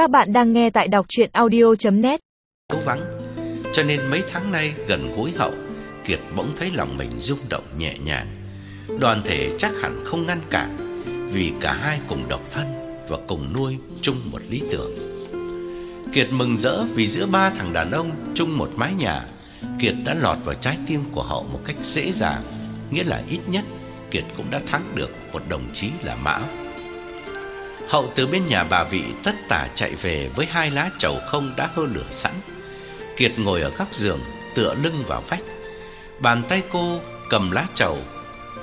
Các bạn đang nghe tại đọc chuyện audio.net Cố vắng Cho nên mấy tháng nay gần gối hậu, Kiệt bỗng thấy lòng mình rung động nhẹ nhàng. Đoàn thể chắc hẳn không ngăn cản, Vì cả hai cùng độc thân Và cùng nuôi chung một lý tưởng. Kiệt mừng rỡ vì giữa ba thằng đàn ông chung một mái nhà, Kiệt đã lọt vào trái tim của hậu một cách dễ dàng, Nghĩa là ít nhất Kiệt cũng đã thắng được một đồng chí là Mão. Hậu từ bên nhà bà vị tất tả chạy về với hai lá trầu không đã hơ lửa sẵn. Kiệt ngồi ở góc giường, tựa lưng vào vách. Bàn tay cô cầm lá trầu,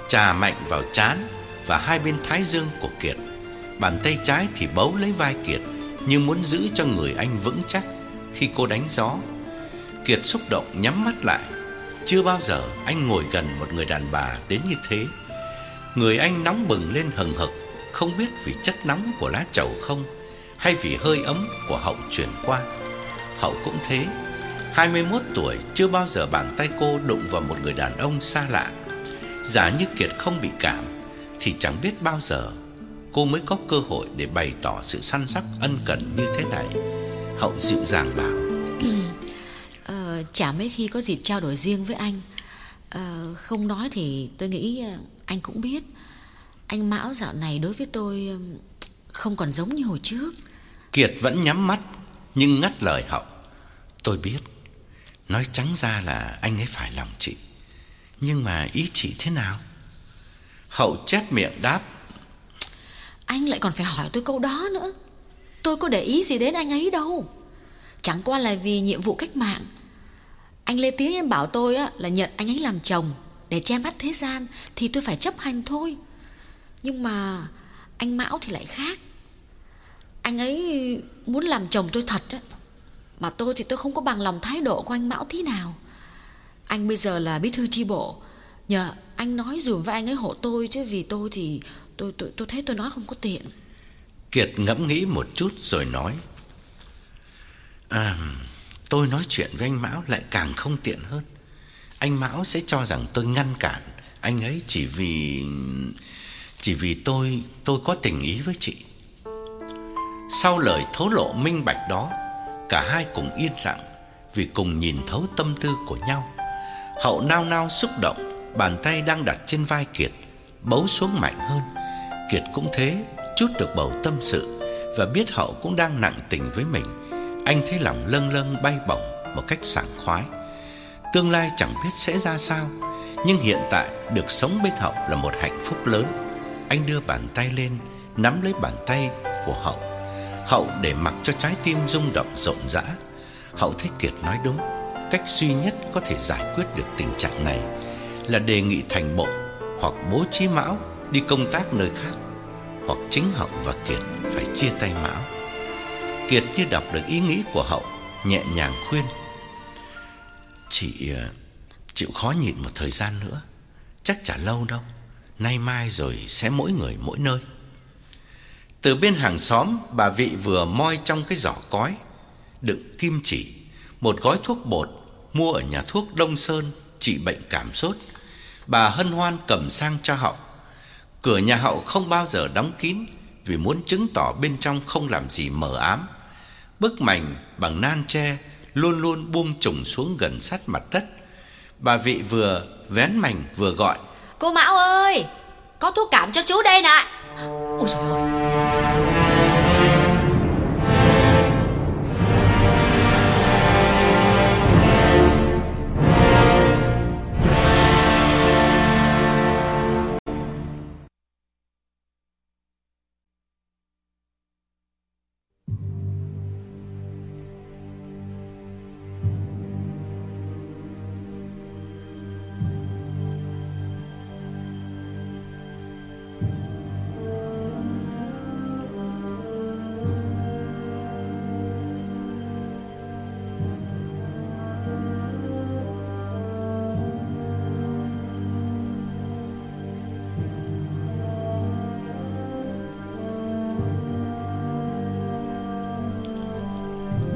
trà mạnh vào trán và hai bên thái dương của Kiệt. Bàn tay trái thì bấu lấy vai Kiệt, như muốn giữ cho người anh vững chắc khi cô đánh gió. Kiệt xúc động nhắm mắt lại. Chưa bao giờ anh ngồi gần một người đàn bà đến như thế. Người anh nóng bừng lên hừng hực không biết vì chất nóng của lá trầu không hay vì hơi ấm của Hậu truyền qua. Hậu cũng thế, 21 tuổi chưa bao giờ bàn tay cô đụng vào một người đàn ông xa lạ. Giả như Kiệt không bị cảm thì chẳng biết bao giờ cô mới có cơ hội để bày tỏ sự săn sóc ân cần như thế này. Hậu dịu dàng bảo: Ờ, chả mấy khi có dịp trao đổi riêng với anh ờ, Không nói thì tôi nghĩ ờ, anh cũng biết anh Mão dạo này đối với tôi ừm, không còn giống như hồi trước Kiệt vẫn nhắm mắt nhưng ngắt lời Hậu. Tôi biết, nói trắng ra là anh ấy phải lòng chị. Nhưng mà ý chị thế nào? Hậu chép miệng đáp, Anh lại còn phải hỏi tôi câu đó nữa Tôi có để ý gì đến anh ấy đâu Chẳng qua là vì nhiệm vụ cách mạng Anh Lê Tiến em bảo tôi á, là nhận anh ấy làm chồng Để che mắt thế gian Thì tôi phải chấp hành thôi nhưng mà anh Mão thì lại khác. Anh ấy muốn làm chồng tôi thật á. Mà tôi thì tôi không có bằng lòng thái độ của anh Mão tí nào. Anh bây giờ là bí thư chi bộ. Nhờ anh nói dùm với anh ấy hộ tôi Chứ vì tôi thì tôi tôi tôi thấy tôi nói không có tiện. Kiệt ngẫm nghĩ một chút rồi nói, À, tôi nói chuyện với anh Mão lại càng không tiện hơn. Anh Mão sẽ cho rằng tôi ngăn cản. Anh ấy chỉ vì chỉ vì tôi tôi có tình ý với chị. Sau lời thố lộ minh bạch đó, cả hai cùng yên lặng vì cùng nhìn thấu tâm tư của nhau. Hậu nao nao xúc động, bàn tay đang đặt trên vai Kiệt bấu xuống mạnh hơn. Kiệt cũng thế, chút được bầu tâm sự và biết Hậu cũng đang nặng tình với mình. Anh thấy lòng lâng lâng bay bổng một cách sảng khoái. Tương lai chẳng biết sẽ ra sao, nhưng hiện tại được sống bên Hậu là một hạnh phúc lớn. Anh đưa bàn tay lên, nắm lấy bàn tay của Hậu. Hậu để mặc cho trái tim rung động rộn rã. Hậu thấy Kiệt nói đúng, cách duy nhất có thể giải quyết được tình trạng này là đề nghị thành bộ hoặc bố trí Mão đi công tác nơi khác, hoặc chính Hậu và Kiệt phải chia tay Mão. Kiệt như đọc được ý nghĩ của Hậu, nhẹ nhàng khuyên: "Chị ờ, chịu khó nhịn một thời gian nữa, chắc chả lâu đâu, nay mai rồi sẽ mỗi người mỗi nơi." Từ bên hàng xóm, bà vị vừa moi trong cái giỏ cói đựng kim chỉ, một gói thuốc bột mua ở nhà thuốc Đông Sơn trị bệnh cảm sốt. Bà hân hoan cầm sang cho Hậu. Cửa nhà Hậu không bao giờ đóng kín vì muốn chứng tỏ bên trong không làm gì mờ ám. Bức mảnh bằng nan tre luôn luôn buông trùng xuống gần sát mặt đất. Bà vị vừa vén mảnh vừa gọi: Cô Mão ơi Có thuốc cảm cho chú đây nè Ôi trời ơi.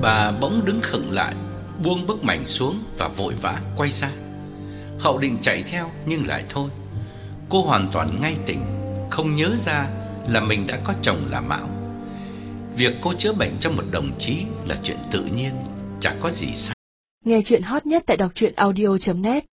Bà bỗng đứng khựng lại, buông bức mảnh xuống và vội vã quay ra. Hậu định chạy theo nhưng lại thôi. Cô hoàn toàn ngay tỉnh, không nhớ ra là mình đã có chồng là Mão. Việc cô chữa bệnh cho một đồng chí là chuyện tự nhiên, chẳng có gì sai. Nghe chuyện hot nhất tại đọc truyện audio.net